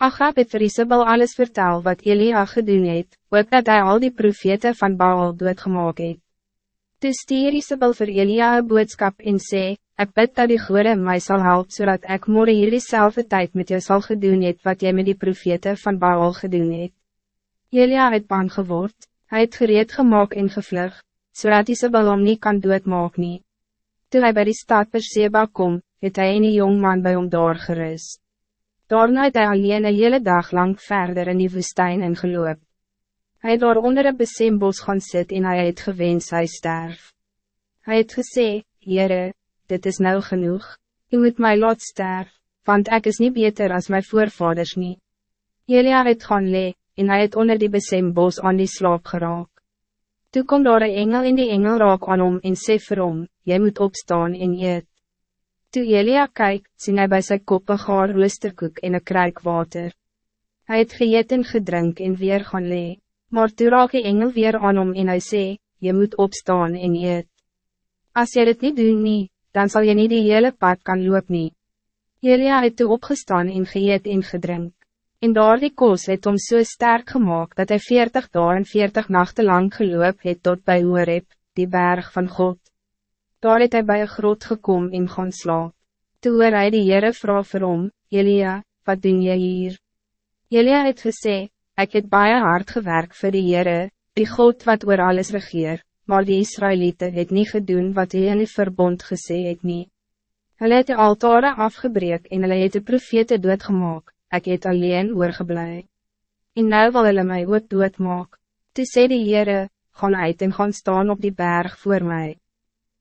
Achab het vir Isabel alles vertel wat Elia gedoen het, ook dat hij al die profete van Baal doodgemaak het. Toe stuur Isabel vir Elia een boodskap en sê, ek bid dat die goede my sal help, zodat ik morgen hierdie selfde tijd met jou sal gedoen het wat jy met die profete van Baal gedoen het. Elia het bang geword, hy het gereed gemaakt en gevlug, zodat Isabel hom nie kan doodmaak nie. Toe hy by die stad Perseba kom, het hy een jong man by hom daar gerust. Daarna het hy alleen een hele dag lang verder in die woestijn ingeloop. Hij het daar onder een besembos gaan sit en hy het gewens hy sterf. Hy het gesê, Heere, dit is nou genoeg, u moet my laat sterf, want ik is niet beter als mijn voorvaders nie. Elia het gaan le, en hy het onder die besembos aan die slaap geraak. Toe kom daar een engel en die engel raak aan hom en sê vir hom, jy moet opstaan en eet. Toe Elia kyk, sien hy by sy kop een gaar roosterkoek en een kruik water. Hij het geëet en gedrink en weer gaan lee, maar toe raak die engel weer aan hom en hy sê, je moet opstaan en eet. Als jy dit niet doen nie, dan zal je niet die hele pad kan loop nie. Elia het toe opgestaan en geëet en gedrink. En daar die koos het om so sterk gemaakt dat hij 40 dagen en 40 nachten lang geloop het tot bij Horeb, die berg van God. Daar het hy by een groot gekom en gaan slaap. Toe hoor hy die Heere vraag vir hom, Elia, wat doen jy hier? Elia het gesê, ik het baie hard gewerkt voor die Heere, die God wat oor alles regeer, maar die Israëlieten het niet gedoen wat hy in die verbond gesê het nie. Hulle het die altare afgebreek en hulle het die profete doodgemaak, ek het alleen oorgeblij. En nou wil hulle my ook doodmaak. Toe sê die Heere, gaan uit en gaan staan op die berg voor mij.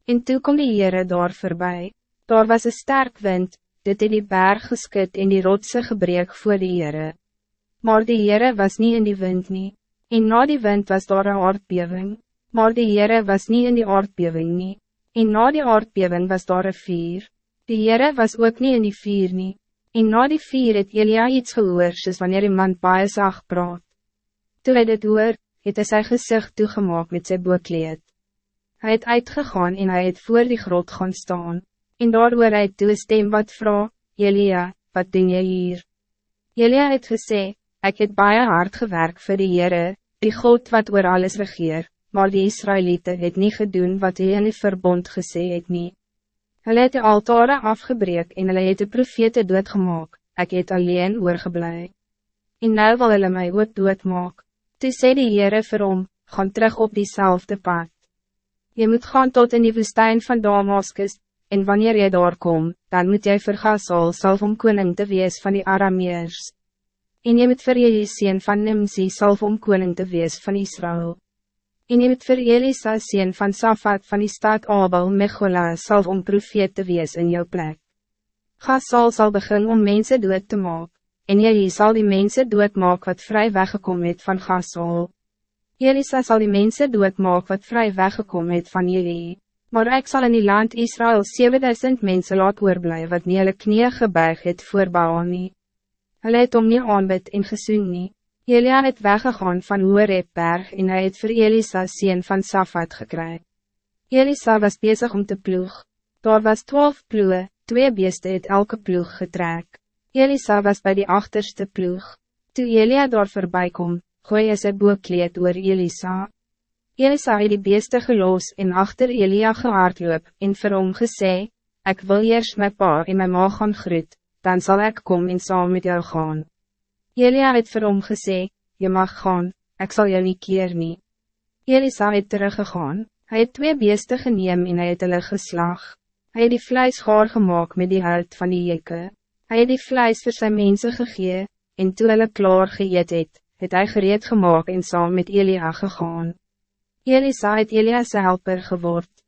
En toe kom die Heere daar voorbij. Daar was een sterk wind, dit het die berg geskut en die rotse gebreek voor die Heere. Maar die Heere was niet in die wind nie. En na die wind was daar een aardbeving. Maar die Heere was niet in die aardbeving nie. En na die aardbeving was daar een vier. Die Heere was ook niet in die vier nie. En na die vier het Elia iets gehoor, soos wanneer iemand baie zag praat. Toe hy dit hoor, het hy sy gezicht toegemaak met sy boekleed. Hij het uitgegaan en hij het voor die grot gaan staan. En daar hoor hy toe stem wat vrouw, Jelia, wat doen jy hier? Jelia het gesê, ik het baie hard gewerkt voor die Heere, die God wat oor alles regeer, maar die Israëlieten het niet gedoen wat hy in die verbond gesê het nie. Hulle het die altare afgebreek en hulle het die profete doodgemaak, ek het alleen oorgeblij. En nou wil hulle my ook doodmaak. Toe sê die Heere vir hom, gaan terug op diezelfde pad. Je moet gaan tot in die woestijn van Damascus, en wanneer je daar kom, dan moet jy vir Gasol salf om koning te wees van die Arameers. En je moet vir Jelisien van Nimsi salf om koning te wees van Israël. En je moet vir Elisa sien van Safat van die stad Abel Mechola salf om profeet te wees in jou plek. Gasol zal beginnen om mensen dood te maken, en jy zal die mensen doodmaak wat vrij weggekomen het van Gasol. Elisa zal die mensen doodmaak wat vrij weggekomen het van jullie. Maar ik zal in die land Israël 7000 mensen laat oorblij wat nie hulle knie gebuig het voor Baal nie. Hulle het om nie aanbid en gesoen nie. Elia het weggegaan van Hoorepberg en hij het voor Elisa sien van Safat gekry. Elisa was bezig om te ploeg. Daar was twaalf ploegen, twee beeste het elke ploeg getrek. Elisa was bij die achterste ploeg. Toe Elia daar voorbij komt, gooi is een boekleed oor Elisa. Elisa het die beeste geloos en achter Elia gehaardloop en vir hom gesê, Ek wil eers my pa en my ma gaan groet, dan zal ik kom en saam met jou gaan. Elia het vir hom gesê, Je mag gaan, ik zal jou nie keer nie. Elisa het teruggegaan, hy het twee beeste geneem en hy het hulle geslag. Hy het die vlijs gaar gemaakt met die hart van die jekke. Hy het die vlijs voor zijn mensen gegee, en toe hulle klaar geëet het, het hy gereed gemaakt en saam met Elia gegaan. Elisa het Elia's helper geword.